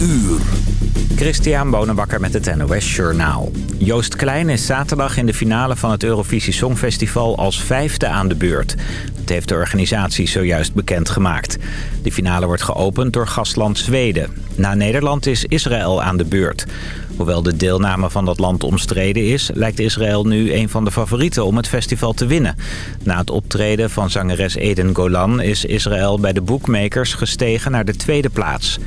uur. Christian Bonenbakker met het NOS Journaal. Joost Klein is zaterdag in de finale van het Eurovisie Songfestival als vijfde aan de beurt. Dat heeft de organisatie zojuist bekendgemaakt. De finale wordt geopend door gastland Zweden. Na Nederland is Israël aan de beurt. Hoewel de deelname van dat land omstreden is... lijkt Israël nu een van de favorieten om het festival te winnen. Na het optreden van zangeres Eden Golan... is Israël bij de bookmakers gestegen naar de tweede plaats.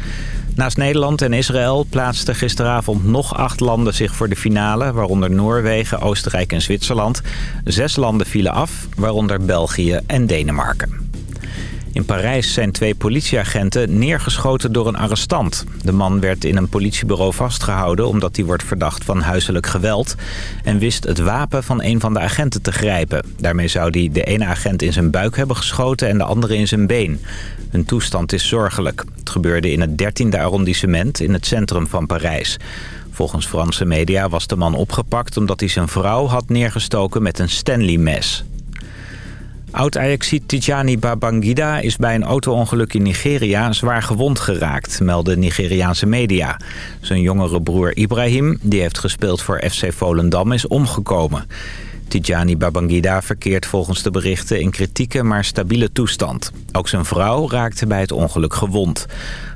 Naast Nederland en Israël plaatsten gisteravond nog acht landen zich voor de finale... waaronder Noorwegen, Oostenrijk en Zwitserland. Zes landen vielen af, waaronder België en Denemarken. In Parijs zijn twee politieagenten neergeschoten door een arrestant. De man werd in een politiebureau vastgehouden omdat hij wordt verdacht van huiselijk geweld... en wist het wapen van een van de agenten te grijpen. Daarmee zou hij de ene agent in zijn buik hebben geschoten en de andere in zijn been. Hun toestand is zorgelijk. Het gebeurde in het 13e arrondissement in het centrum van Parijs. Volgens Franse media was de man opgepakt omdat hij zijn vrouw had neergestoken met een Stanley-mes. Oud-Ajaxiet Tijani Babangida is bij een auto-ongeluk in Nigeria zwaar gewond geraakt, melden Nigeriaanse media. Zijn jongere broer Ibrahim, die heeft gespeeld voor FC Volendam, is omgekomen. Tijani Babangida verkeert volgens de berichten in kritieke maar stabiele toestand. Ook zijn vrouw raakte bij het ongeluk gewond.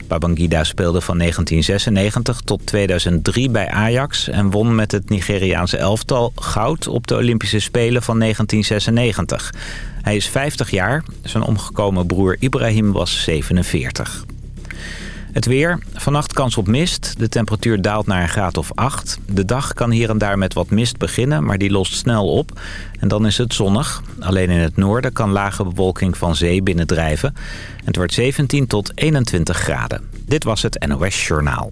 Babangida speelde van 1996 tot 2003 bij Ajax... en won met het Nigeriaanse elftal goud op de Olympische Spelen van 1996. Hij is 50 jaar. Zijn omgekomen broer Ibrahim was 47. Het weer. Vannacht kans op mist. De temperatuur daalt naar een graad of 8. De dag kan hier en daar met wat mist beginnen, maar die lost snel op. En dan is het zonnig. Alleen in het noorden kan lage bewolking van zee binnendrijven. Het wordt 17 tot 21 graden. Dit was het NOS Journaal.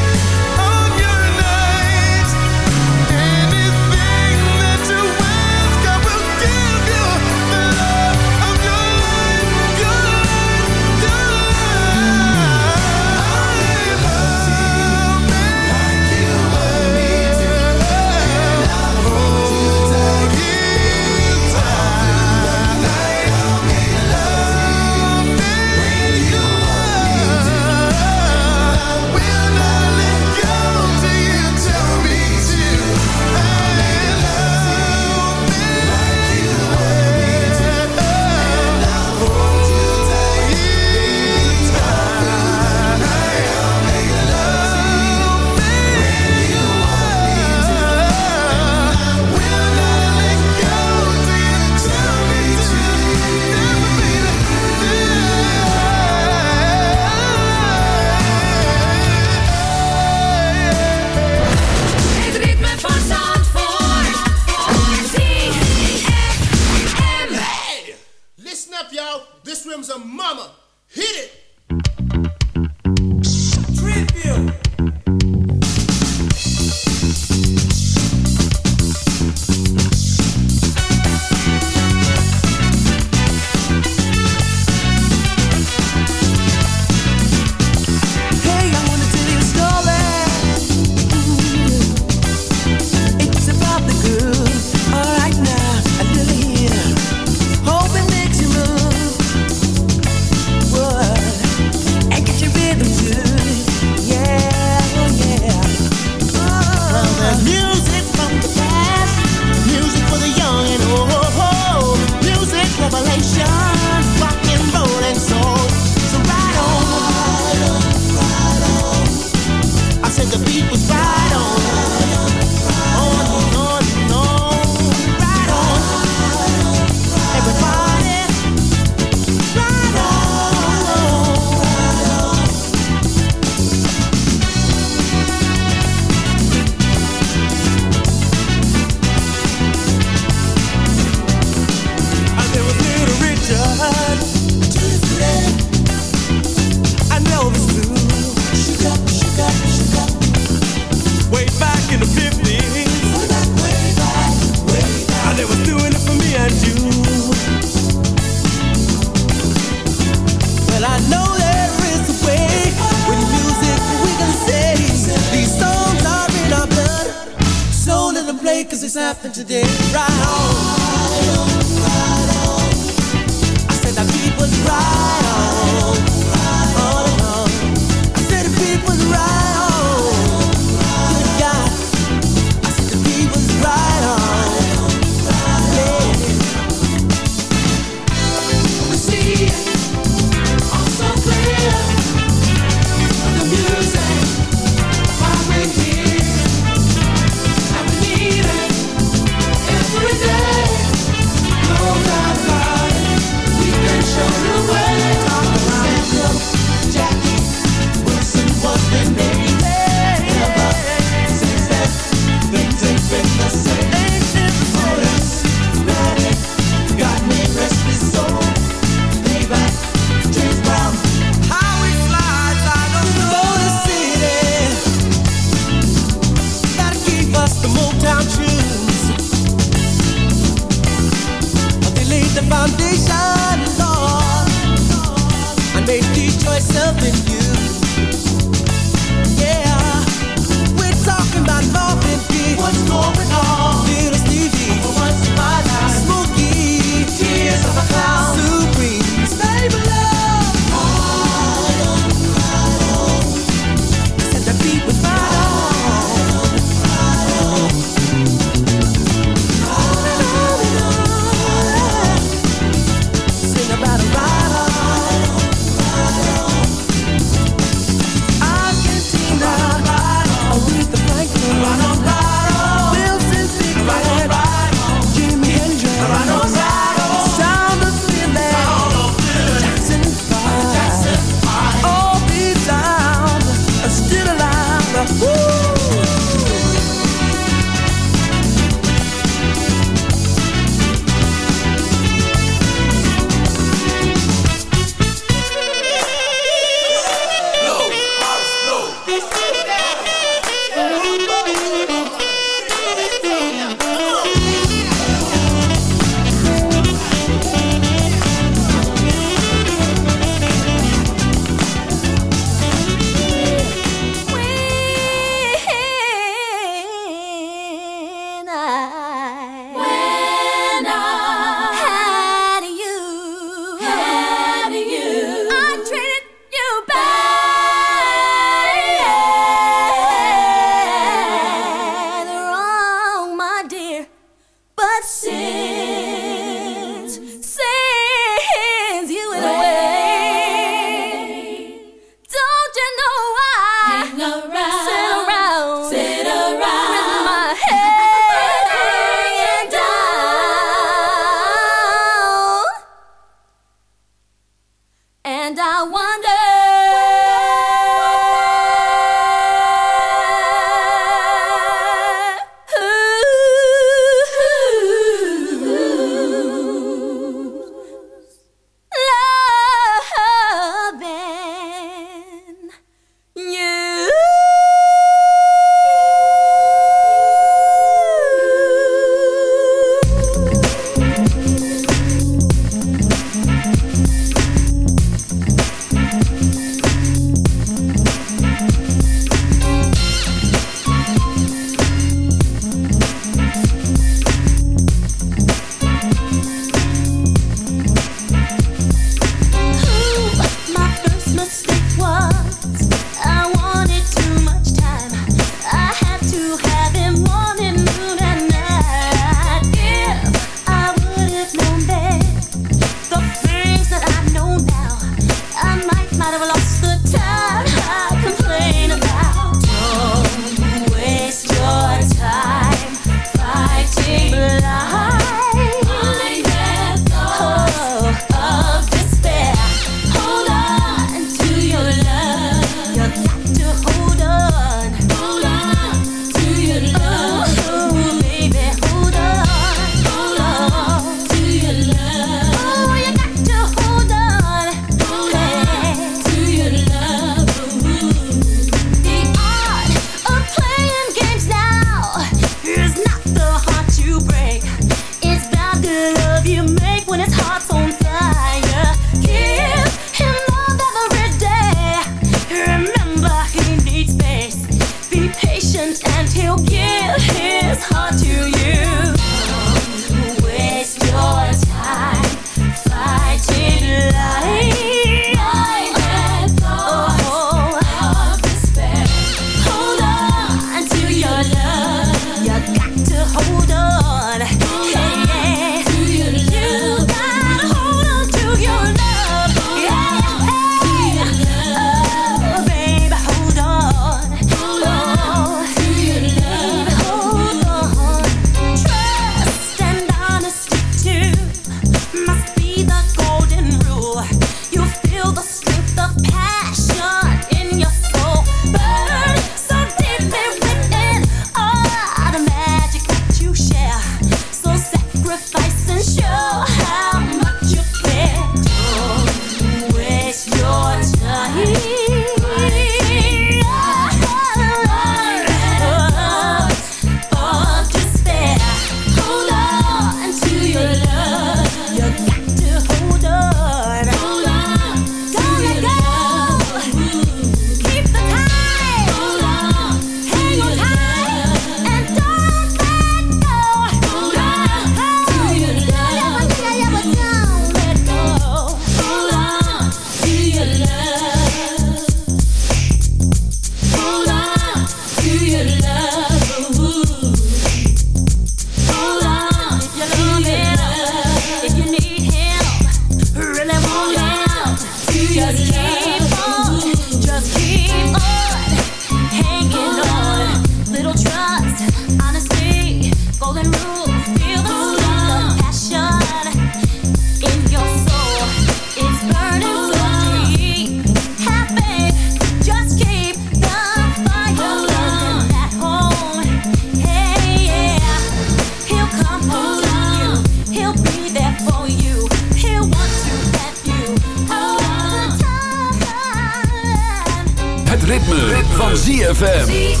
Het ritme, van ZFM.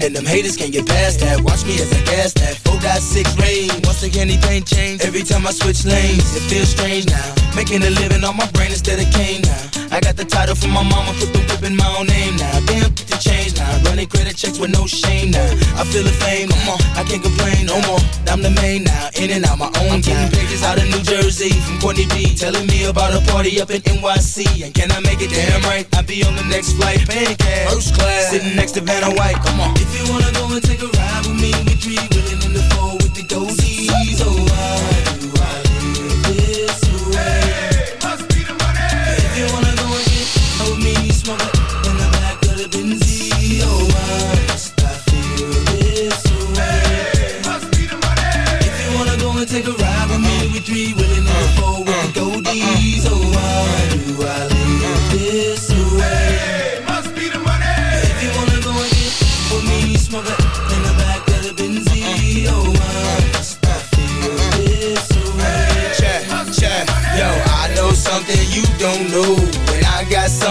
And them haters can't get past that. Watch me as I gas that. 4.6 range. Once again, anything change. Every time I switch lanes, it feels strange now. Making a living on my brain instead of cane now. I got the title from my mama, put the whip in my own name now. Damn, Running credit checks with no shame now. I feel the fame, come on, I can't complain no more. I'm the main now, in and out my own I'm getting pages out of New Jersey from Courtney B. Telling me about a party up in NYC. And can I make it damn right? I'll be on the next flight, paying cash. First class, sitting next to Vanna White, come on. If you wanna go and take a ride with me, we three willing in the four with the goatees. Oh,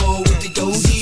roll with the OG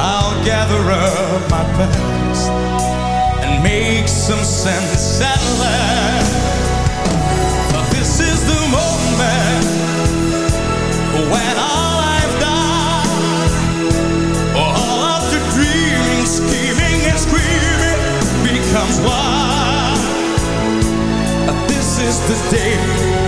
I'll gather up my past and make some sense at last. But this is the moment when all I've done, all of the dreaming, scheming, and screaming becomes. But this is the day.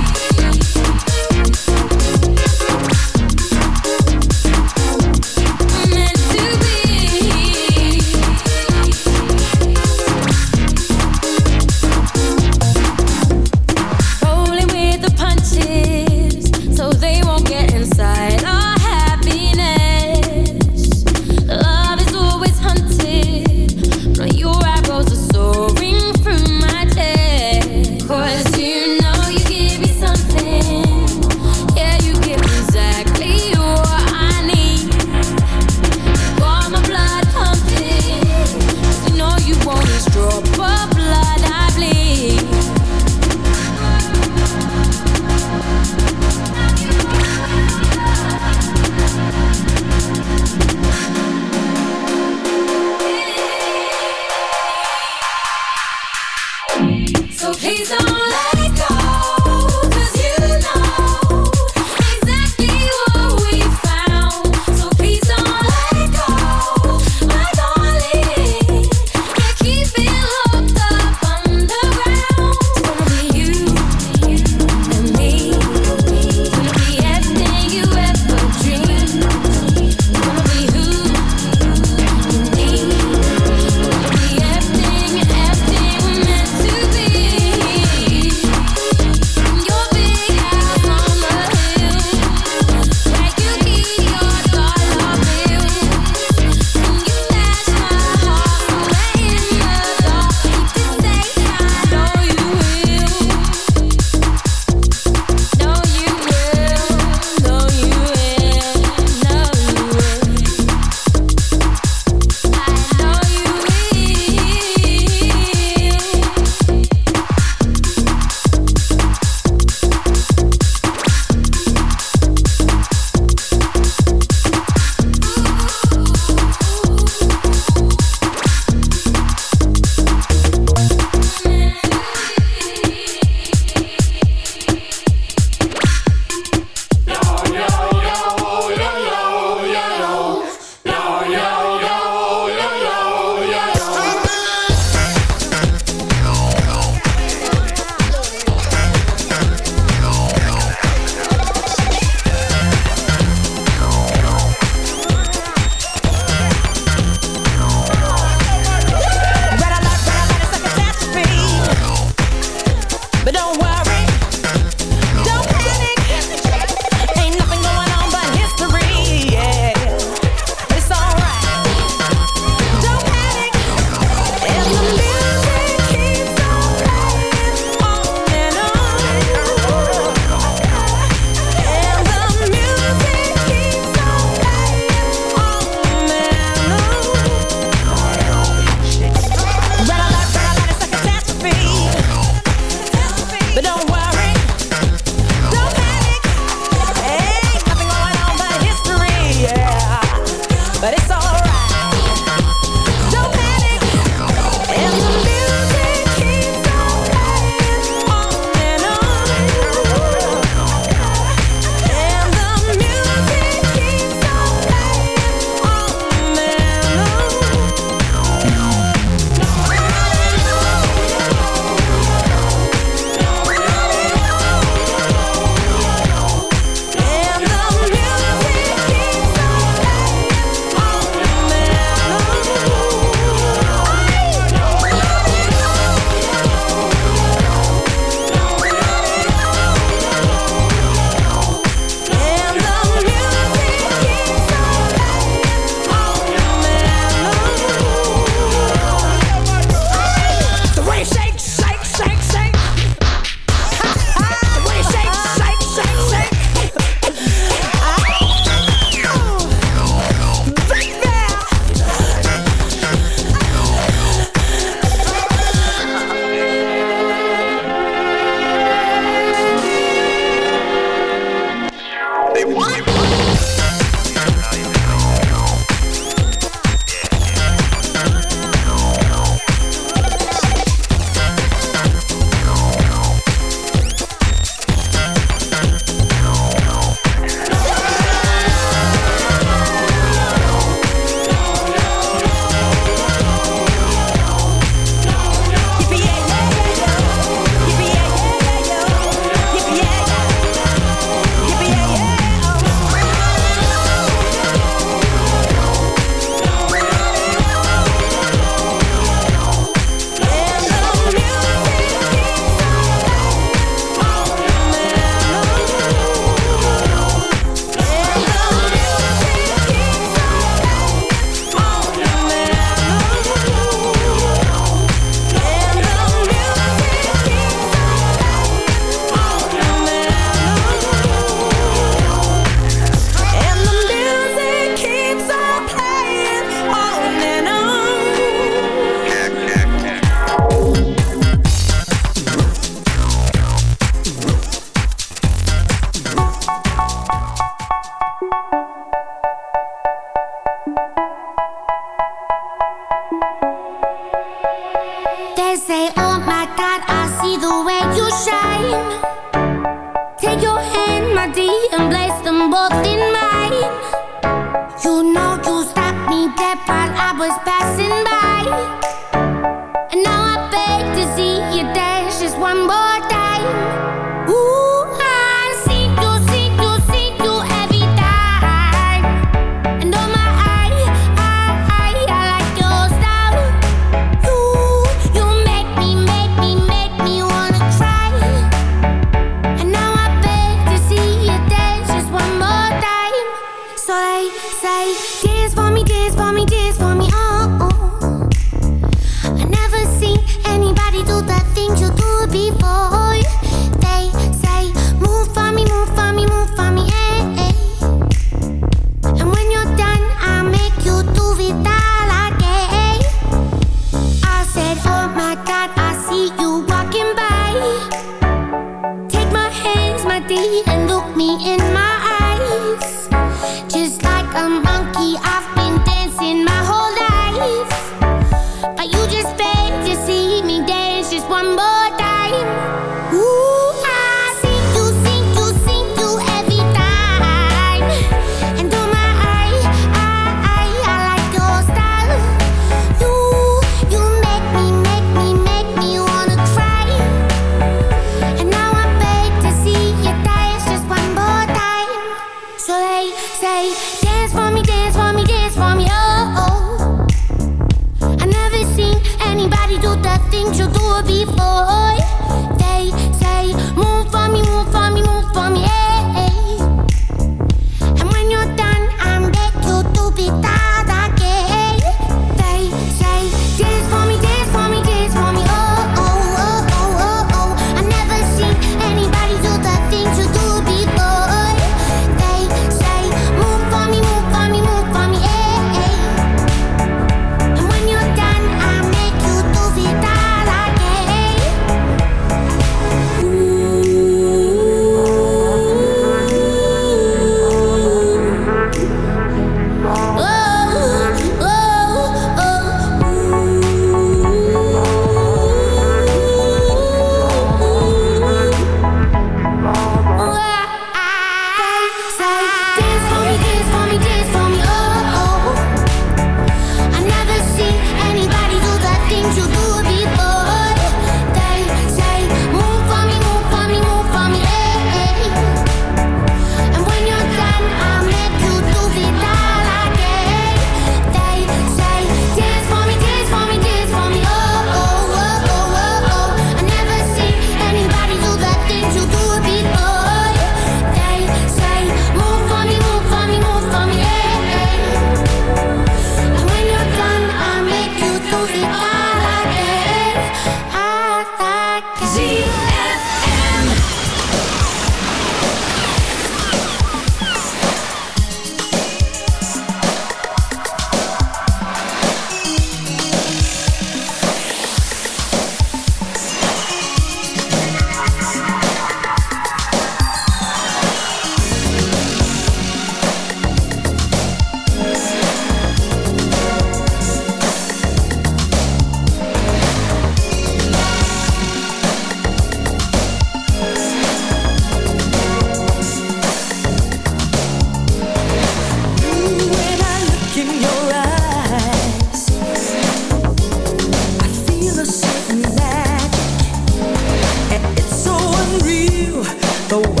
the